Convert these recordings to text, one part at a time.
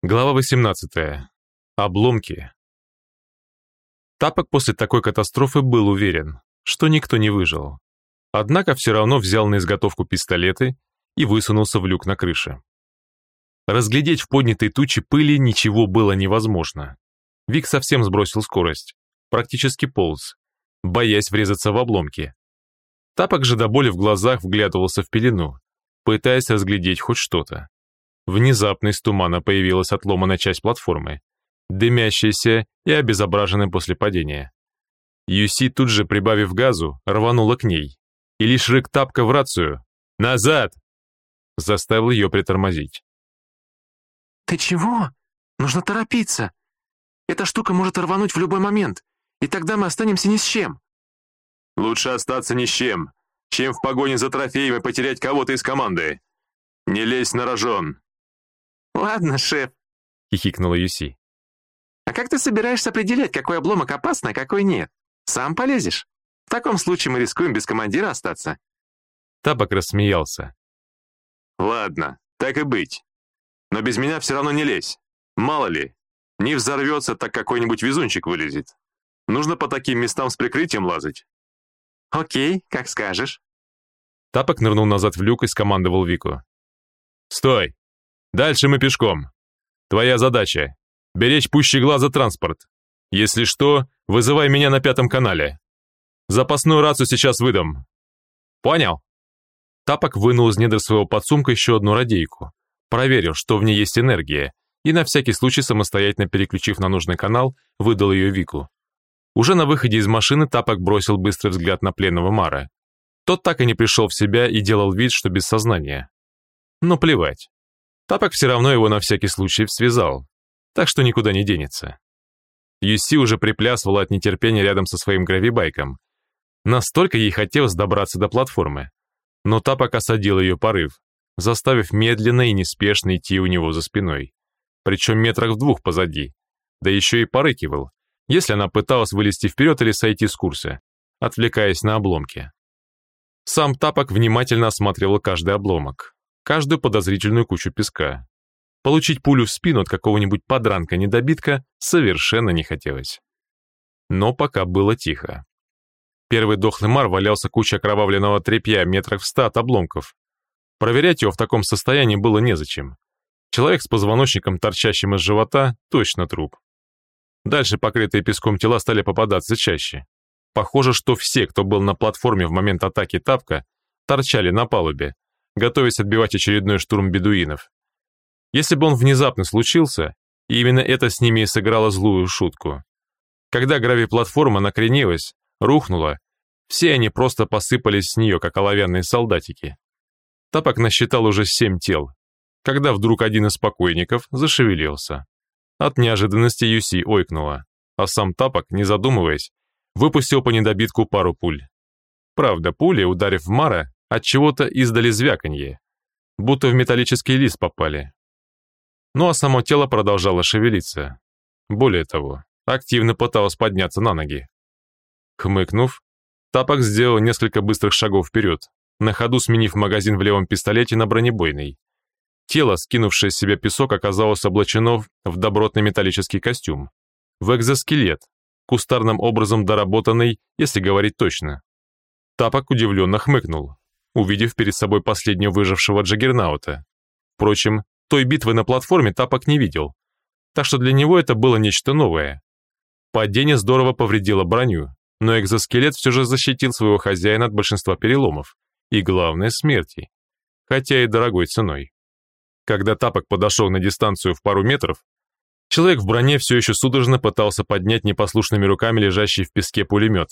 Глава 18. Обломки. Тапок после такой катастрофы был уверен, что никто не выжил. Однако все равно взял на изготовку пистолеты и высунулся в люк на крыше. Разглядеть в поднятой туче пыли ничего было невозможно. Вик совсем сбросил скорость, практически полз, боясь врезаться в обломки. Тапок же до боли в глазах вглядывался в пелену, пытаясь разглядеть хоть что-то. Внезапно из тумана появилась отломанная часть платформы, дымящаяся и обезображенная после падения. Юси, тут же прибавив газу, рванула к ней, и лишь рык тапка в рацию «Назад!» заставил ее притормозить. «Ты чего? Нужно торопиться. Эта штука может рвануть в любой момент, и тогда мы останемся ни с чем». «Лучше остаться ни с чем, чем в погоне за трофеем и потерять кого-то из команды. Не лезь на рожон. «Ладно, шеф», — хихикнула Юси. «А как ты собираешься определять, какой обломок опасный, а какой нет? Сам полезешь? В таком случае мы рискуем без командира остаться». Табак рассмеялся. «Ладно, так и быть. Но без меня все равно не лезь. Мало ли, не взорвется, так какой-нибудь везунчик вылезет. Нужно по таким местам с прикрытием лазать». «Окей, как скажешь». Тапок нырнул назад в люк и скомандовал Вику. «Стой! Дальше мы пешком. Твоя задача — беречь пуще глаза транспорт. Если что, вызывай меня на пятом канале. Запасную рацию сейчас выдам. Понял?» Тапок вынул из недр своего подсумка еще одну радейку, проверил, что в ней есть энергия, и на всякий случай, самостоятельно переключив на нужный канал, выдал ее Вику. Уже на выходе из машины Тапок бросил быстрый взгляд на пленного Мара. Тот так и не пришел в себя и делал вид, что без сознания. Но плевать. Тапок все равно его на всякий случай связал, так что никуда не денется. Юси уже приплясывала от нетерпения рядом со своим гравибайком. Настолько ей хотелось добраться до платформы. Но Тапок осадил ее порыв, заставив медленно и неспешно идти у него за спиной. Причем метрах в двух позади. Да еще и порыкивал, если она пыталась вылезти вперед или сойти с курса, отвлекаясь на обломки. Сам Тапок внимательно осматривал каждый обломок, каждую подозрительную кучу песка. Получить пулю в спину от какого-нибудь подранка-недобитка совершенно не хотелось. Но пока было тихо. Первый дохлый мар валялся куча окровавленного тряпья метрах в ста от обломков. Проверять его в таком состоянии было незачем. Человек с позвоночником, торчащим из живота, точно труп. Дальше покрытые песком тела стали попадаться чаще. Похоже, что все, кто был на платформе в момент атаки тапка, торчали на палубе, готовясь отбивать очередной штурм бедуинов. Если бы он внезапно случился, и именно это с ними и сыграло злую шутку. Когда гравиплатформа накренилась, рухнула, все они просто посыпались с нее, как оловянные солдатики. Тапок насчитал уже семь тел, когда вдруг один из покойников зашевелился. От неожиданности Юси ойкнула, а сам Тапок, не задумываясь, выпустил по недобитку пару пуль. Правда, пули, ударив в Мара, от чего-то издали звяканье, будто в металлический лист попали. Ну а само тело продолжало шевелиться. Более того, активно пыталось подняться на ноги. Хмыкнув, Тапок сделал несколько быстрых шагов вперед, на ходу сменив магазин в левом пистолете на бронебойный. Тело, скинувшее с себя песок, оказалось облачено в добротный металлический костюм. В экзоскелет, кустарным образом доработанный, если говорить точно. Тапок удивленно хмыкнул, увидев перед собой последнего выжившего Джаггернаута. Впрочем, той битвы на платформе Тапок не видел, так что для него это было нечто новое. Падение здорово повредило броню, но экзоскелет все же защитил своего хозяина от большинства переломов и, главное, смерти, хотя и дорогой ценой. Когда Тапок подошел на дистанцию в пару метров, человек в броне все еще судорожно пытался поднять непослушными руками лежащий в песке пулемет.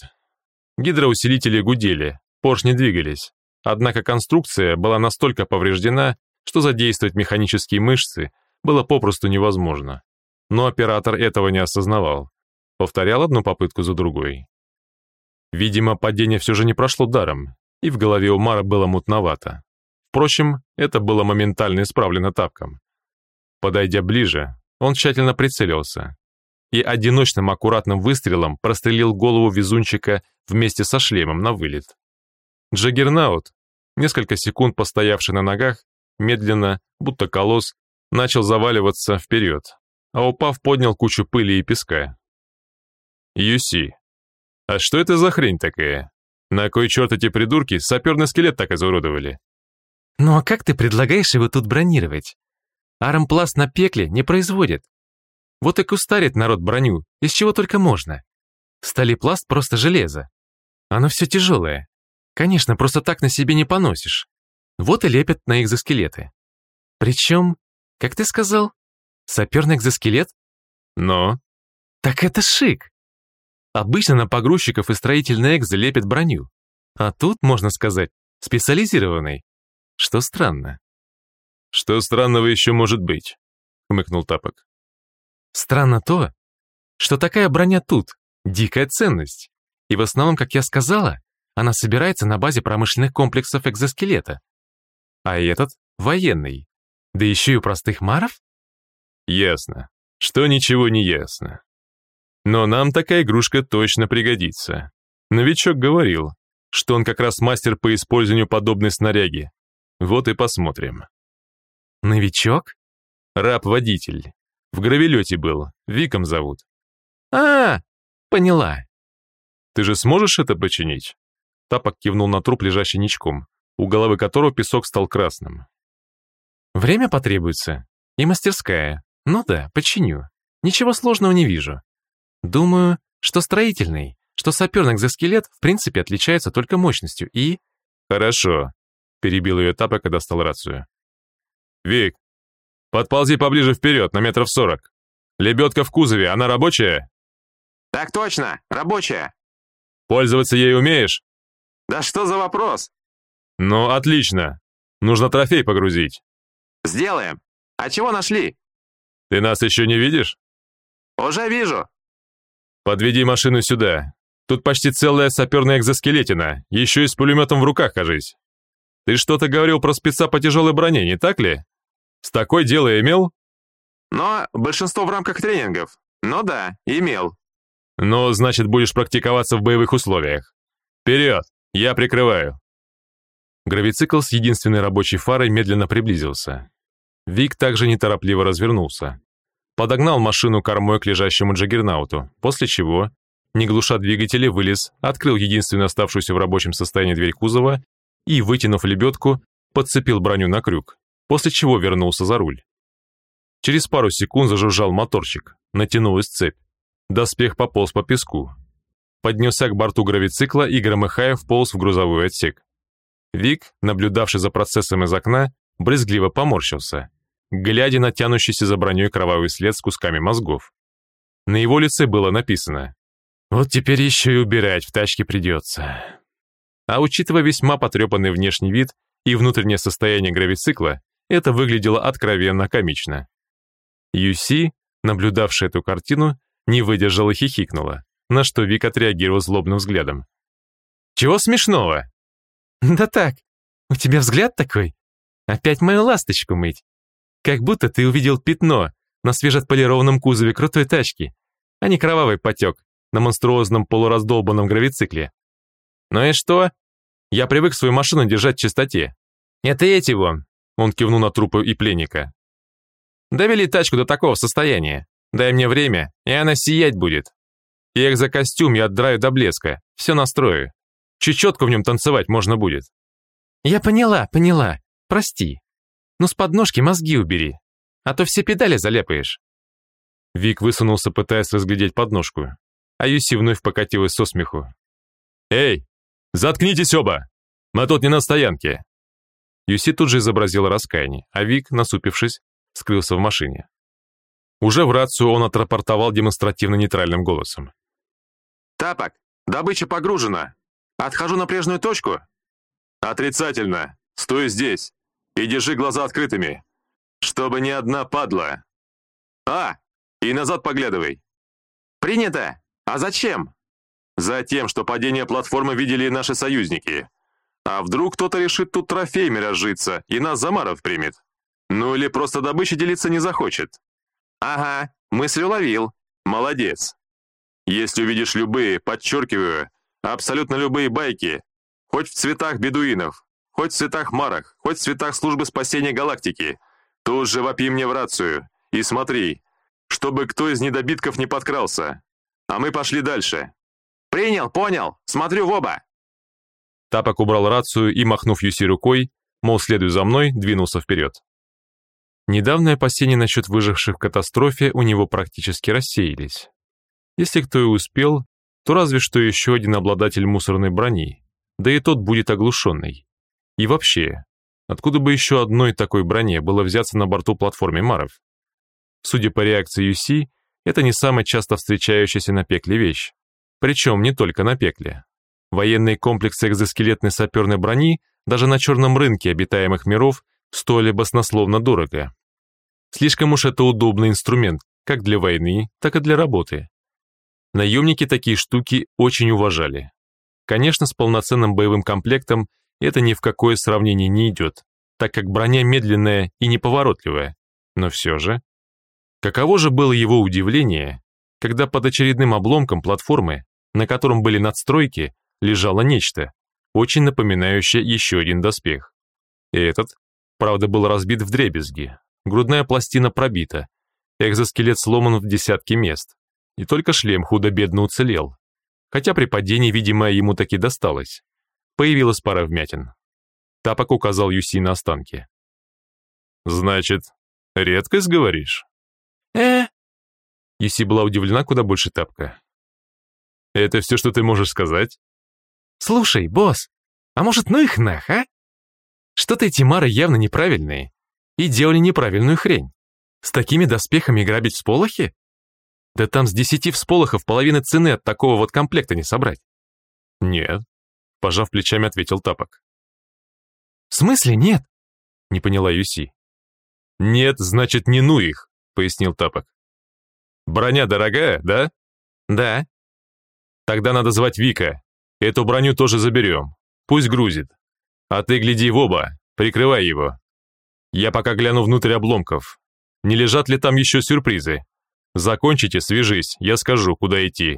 Гидроусилители гудели, поршни двигались, Однако конструкция была настолько повреждена, что задействовать механические мышцы было попросту невозможно. Но оператор этого не осознавал. Повторял одну попытку за другой. Видимо, падение все же не прошло даром, и в голове у Мара было мутновато. Впрочем, это было моментально исправлено тапком. Подойдя ближе, он тщательно прицелился и одиночным аккуратным выстрелом прострелил голову везунчика вместе со шлемом на вылет. Джаггернаут, несколько секунд постоявший на ногах, медленно, будто колосс, начал заваливаться вперед, а упав, поднял кучу пыли и песка. Юси, а что это за хрень такая? На кой черт эти придурки саперный скелет так изуродовали? Ну а как ты предлагаешь его тут бронировать? Арампласт на пекле не производит. Вот и кустарит народ броню, из чего только можно. Сталипласт просто железо. Оно все тяжелое. Конечно, просто так на себе не поносишь. Вот и лепят на экзоскелеты. Причем, как ты сказал, саперный экзоскелет? Но... Так это шик. Обычно на погрузчиков и строительный экзо лепят броню. А тут, можно сказать, специализированный. Что странно. Что странного еще может быть? Хмыкнул Тапок. Странно то, что такая броня тут — дикая ценность. И в основном, как я сказала, она собирается на базе промышленных комплексов экзоскелета. А этот — военный. Да еще и простых маров? Ясно. Что ничего не ясно. Но нам такая игрушка точно пригодится. Новичок говорил, что он как раз мастер по использованию подобной снаряги. Вот и посмотрим. Новичок? Раб-водитель. В гравелете был, Виком зовут. А, поняла. Ты же сможешь это починить? Тапок кивнул на труп, лежащий ничком, у головы которого песок стал красным. Время потребуется. И мастерская. Ну да, починю. Ничего сложного не вижу. Думаю, что строительный, что саперный экзоскелет в принципе отличаются только мощностью и... Хорошо. Перебил ее Тапок и достал рацию. Вик, подползи поближе вперед, на метров сорок. Лебедка в кузове, она рабочая? Так точно, рабочая. Пользоваться ей умеешь? Да что за вопрос? Ну, отлично. Нужно трофей погрузить. Сделаем. А чего нашли? Ты нас еще не видишь? Уже вижу. Подведи машину сюда. Тут почти целая саперная экзоскелетина, еще и с пулеметом в руках, кажись. Ты что-то говорил про спеца по тяжелой броне, не так ли? С такой дело имел? Но большинство в рамках тренингов. Ну да, имел. Ну, значит, будешь практиковаться в боевых условиях. Вперед, я прикрываю. Гравицикл с единственной рабочей фарой медленно приблизился. Вик также неторопливо развернулся. Подогнал машину кормой к лежащему джаггернауту, после чего, не глуша двигатели, вылез, открыл единственную оставшуюся в рабочем состоянии дверь кузова и, вытянув лебедку, подцепил броню на крюк, после чего вернулся за руль. Через пару секунд зажужжал моторчик, натянулась цепь. Доспех пополз по песку. Поднесся к борту гравицикла и, громыхая, вполз в грузовой отсек. Вик, наблюдавший за процессом из окна, брезгливо поморщился, глядя на тянущийся за броней кровавый след с кусками мозгов. На его лице было написано «Вот теперь еще и убирать в тачке придется». А учитывая весьма потрепанный внешний вид и внутреннее состояние гравицикла, это выглядело откровенно комично. Юси, наблюдавшая эту картину, не выдержала и хихикнула, на что Вик отреагировал злобным взглядом. «Чего смешного?» «Да так, у тебя взгляд такой. Опять мою ласточку мыть. Как будто ты увидел пятно на свежеотполированном кузове крутой тачки, а не кровавый потек на монструозном полураздолбанном гравицикле. Ну и что? Я привык свою машину держать в чистоте. Это эти вон, он кивнул на трупы и пленника. Довели тачку до такого состояния. Дай мне время, и она сиять будет. И экзокостюм я отдраю до блеска, все настрою. Чечетку в нем танцевать можно будет. Я поняла, поняла. Прости. Ну с подножки мозги убери, а то все педали заляпаешь. Вик высунулся, пытаясь разглядеть подножку, а Юси вновь покатилась со смеху. «Эй, заткнитесь оба! Мы тут не на стоянке!» Юси тут же изобразила раскаяние, а Вик, насупившись, скрылся в машине. Уже в рацию он отрапортовал демонстративно нейтральным голосом. «Тапок, добыча погружена. Отхожу на прежнюю точку?» «Отрицательно. Стой здесь и держи глаза открытыми, чтобы ни одна падла. А, и назад поглядывай». «Принято. А зачем?» «Затем, что падение платформы видели наши союзники. А вдруг кто-то решит тут трофеями разжиться и нас за маров примет? Ну или просто добычей делиться не захочет?» «Ага, мысль уловил. Молодец. Если увидишь любые, подчеркиваю, абсолютно любые байки, хоть в цветах бедуинов, хоть в цветах марах, хоть в цветах службы спасения галактики, Тут же вопи мне в рацию. И смотри, чтобы кто из недобитков не подкрался. А мы пошли дальше. Принял, понял. Смотрю в оба. Тапок убрал рацию и, махнув Юси рукой, мол, следуй за мной, двинулся вперед. Недавние опасения насчет выживших в катастрофе у него практически рассеялись. Если кто и успел, то разве что еще один обладатель мусорной брони, да и тот будет оглушенный. И вообще, откуда бы еще одной такой броне было взяться на борту платформы Маров? Судя по реакции UC, это не самая часто встречающаяся на пекле вещь. Причем не только на пекле. Военные комплексы экзоскелетной саперной брони даже на черном рынке обитаемых миров стоили баснословно дорого. Слишком уж это удобный инструмент, как для войны, так и для работы. Наемники такие штуки очень уважали. Конечно, с полноценным боевым комплектом это ни в какое сравнение не идет, так как броня медленная и неповоротливая, но все же. Каково же было его удивление, когда под очередным обломком платформы, на котором были надстройки, лежало нечто, очень напоминающее еще один доспех. И этот, правда, был разбит в дребезги, грудная пластина пробита, экзоскелет сломан в десятки мест, и только шлем худо-бедно уцелел, хотя при падении, видимо, ему таки досталось. Появилась пара вмятин. Тапок указал Юси на останки. «Значит, редкость, говоришь?» «Э?» Юси была удивлена куда больше Тапка. «Это все, что ты можешь сказать?» «Слушай, босс, а может, ну их нах, а? Что-то эти мары явно неправильные и делали неправильную хрень. С такими доспехами грабить всполохи? Да там с десяти всполохов половины цены от такого вот комплекта не собрать. Нет, пожав плечами, ответил Тапок. В смысле нет? Не поняла Юси. Нет, значит, не ну их, пояснил Тапок. Броня дорогая, да? Да. Тогда надо звать Вика. Эту броню тоже заберем. Пусть грузит. А ты гляди в оба, прикрывай его. Я пока гляну внутрь обломков. Не лежат ли там еще сюрпризы? Закончите, свяжись, я скажу, куда идти.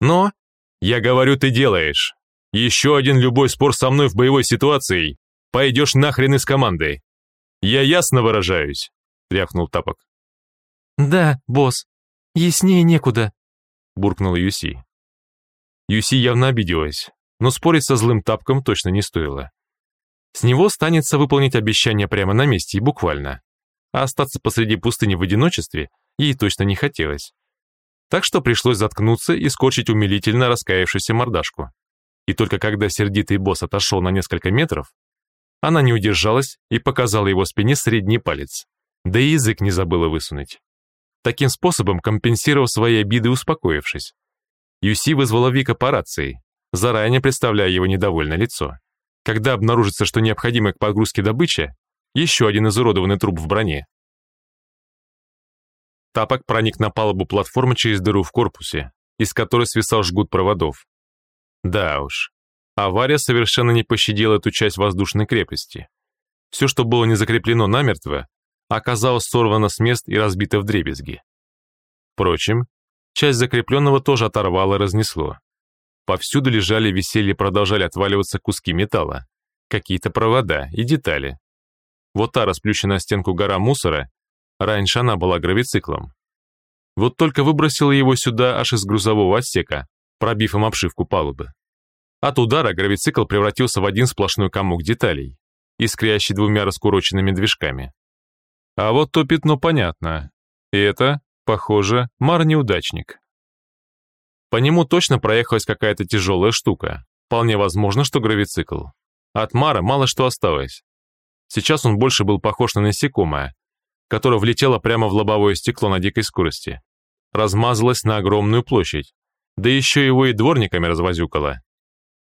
Но, я говорю, ты делаешь. Еще один любой спор со мной в боевой ситуации, пойдешь нахрен из команды. Я ясно выражаюсь, рявкнул Тапок. Да, босс, яснее некуда, буркнула Юси. Юси явно обиделась, но спорить со злым Тапком точно не стоило. С него станется выполнить обещание прямо на месте и буквально. А остаться посреди пустыни в одиночестве ей точно не хотелось. Так что пришлось заткнуться и скорчить умилительно раскаявшуюся мордашку. И только когда сердитый босс отошел на несколько метров, она не удержалась и показала его спине средний палец, да и язык не забыла высунуть. Таким способом компенсировав свои обиды, успокоившись. Юси вызвала Вика по рации, заранее представляя его недовольное лицо. Когда обнаружится, что необходимо к погрузке добычи, еще один изуродованный труп в броне. Тапок проник на палубу платформы через дыру в корпусе, из которой свисал жгут проводов. Да уж, авария совершенно не пощадила эту часть воздушной крепости. Все, что было не закреплено намертво, оказалось сорвано с мест и разбито в дребезги. Впрочем, часть закрепленного тоже оторвало и разнесло. Повсюду лежали, и продолжали отваливаться куски металла, какие-то провода и детали. Вот та расплющенная стенку гора мусора, раньше она была гравициклом. Вот только выбросила его сюда аж из грузового отсека, пробив им обшивку палубы. От удара гравицикл превратился в один сплошной комок деталей, искрящий двумя раскуроченными движками. А вот то пятно понятно. И это, похоже, мар-неудачник. По нему точно проехалась какая-то тяжелая штука. Вполне возможно, что гравицикл. От Мара мало что осталось. Сейчас он больше был похож на насекомое, которое влетело прямо в лобовое стекло на дикой скорости. Размазалось на огромную площадь. Да еще его и дворниками развозюкало.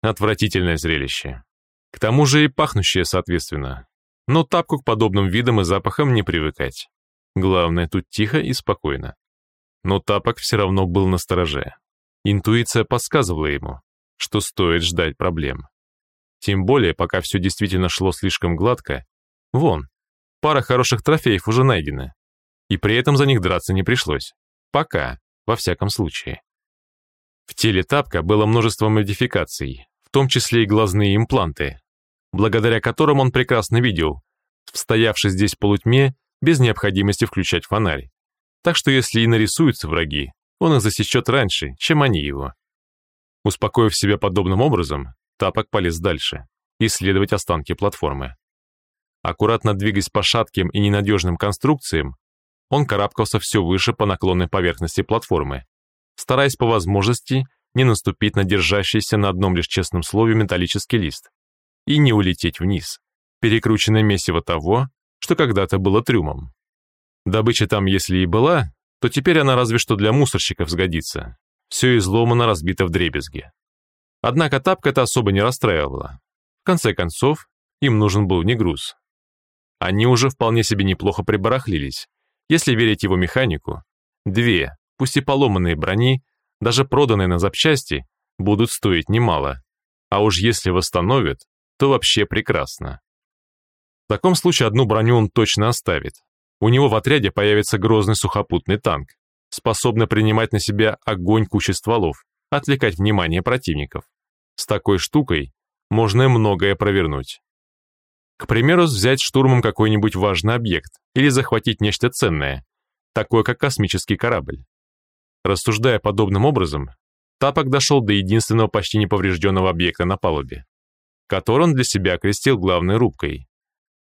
Отвратительное зрелище. К тому же и пахнущее, соответственно. Но тапку к подобным видам и запахам не привыкать. Главное, тут тихо и спокойно. Но тапок все равно был на стороже. Интуиция подсказывала ему, что стоит ждать проблем. Тем более, пока все действительно шло слишком гладко, вон, пара хороших трофеев уже найдена. И при этом за них драться не пришлось. Пока, во всяком случае. В теле тапка было множество модификаций, в том числе и глазные импланты, благодаря которым он прекрасно видел, в стоявшей здесь полутьме без необходимости включать фонарь. Так что если и нарисуются враги, он их засечет раньше, чем они его. Успокоив себя подобным образом, Тапок полез дальше, исследовать останки платформы. Аккуратно двигаясь по шатким и ненадежным конструкциям, он карабкался все выше по наклонной поверхности платформы, стараясь по возможности не наступить на держащийся на одном лишь честном слове металлический лист и не улететь вниз, перекрученное месиво того, что когда-то было трюмом. Добыча там, если и была, то теперь она разве что для мусорщиков сгодится. Все изломано, разбито в дребезги. Однако тапка это особо не расстраивала. В конце концов, им нужен был не груз. Они уже вполне себе неплохо прибарахлились. Если верить его механику, две, пусть и поломанные брони, даже проданные на запчасти, будут стоить немало. А уж если восстановят, то вообще прекрасно. В таком случае одну броню он точно оставит. У него в отряде появится грозный сухопутный танк, способный принимать на себя огонь кучи стволов, отвлекать внимание противников. С такой штукой можно многое провернуть. К примеру, взять штурмом какой-нибудь важный объект или захватить нечто ценное, такое как космический корабль. Рассуждая подобным образом, Тапок дошел до единственного почти неповрежденного объекта на палубе, который он для себя окрестил главной рубкой.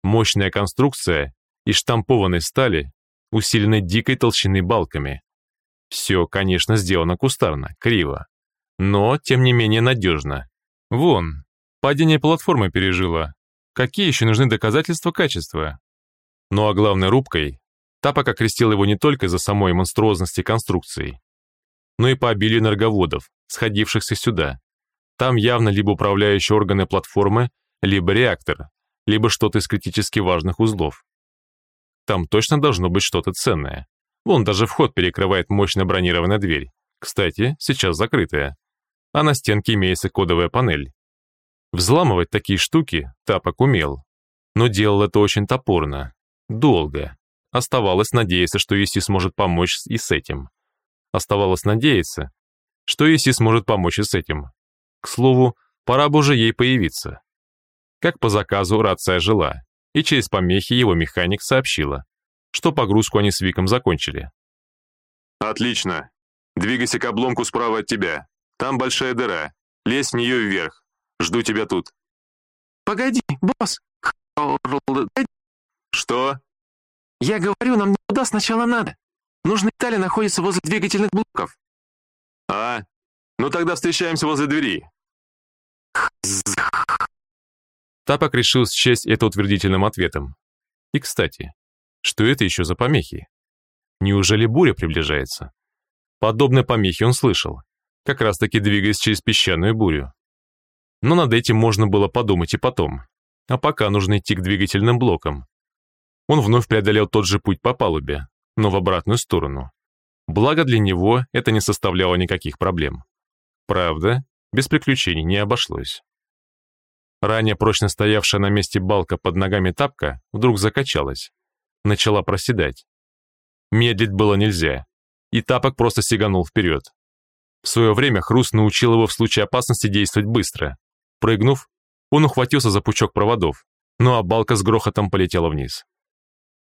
Мощная конструкция из штампованной стали, усиленной дикой толщины балками. Все, конечно, сделано кустарно, криво, но, тем не менее, надежно. Вон, падение платформы пережила, Какие еще нужны доказательства качества? Ну а главной рубкой, Тапок окрестил его не только из-за самой монструозности конструкции, но и по обилию энерговодов, сходившихся сюда. Там явно либо управляющие органы платформы, либо реактор, либо что-то из критически важных узлов. Там точно должно быть что-то ценное. Вон даже вход перекрывает мощно бронированная дверь. Кстати, сейчас закрытая. А на стенке имеется кодовая панель. Взламывать такие штуки Тапок умел, но делал это очень топорно, долго. Оставалось надеяться, что Иси сможет помочь и с этим. Оставалось надеяться, что Иси сможет помочь и с этим. К слову, пора бы уже ей появиться. Как по заказу рация жила, и через помехи его механик сообщила, что погрузку они с Виком закончили. «Отлично. Двигайся к обломку справа от тебя. Там большая дыра. Лезь в нее вверх. Жду тебя тут». «Погоди, босс!» «Что?» «Я говорю, нам туда сначала надо. Нужные детали находятся возле двигательных блоков». «А, ну тогда встречаемся возле двери». Тапок решил счесть это утвердительным ответом. И, кстати, что это еще за помехи? Неужели буря приближается? Подобные помехи он слышал, как раз-таки двигаясь через песчаную бурю. Но над этим можно было подумать и потом. А пока нужно идти к двигательным блокам. Он вновь преодолел тот же путь по палубе, но в обратную сторону. Благо для него это не составляло никаких проблем. Правда, без приключений не обошлось. Ранее прочно стоявшая на месте балка под ногами тапка вдруг закачалась, начала проседать. Медлить было нельзя, и тапок просто сиганул вперед. В свое время Хруст научил его в случае опасности действовать быстро, Прыгнув, он ухватился за пучок проводов, ну а балка с грохотом полетела вниз.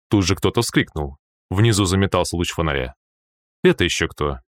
Тут же кто-то вскрикнул. Внизу заметался луч фонаря. Это еще кто?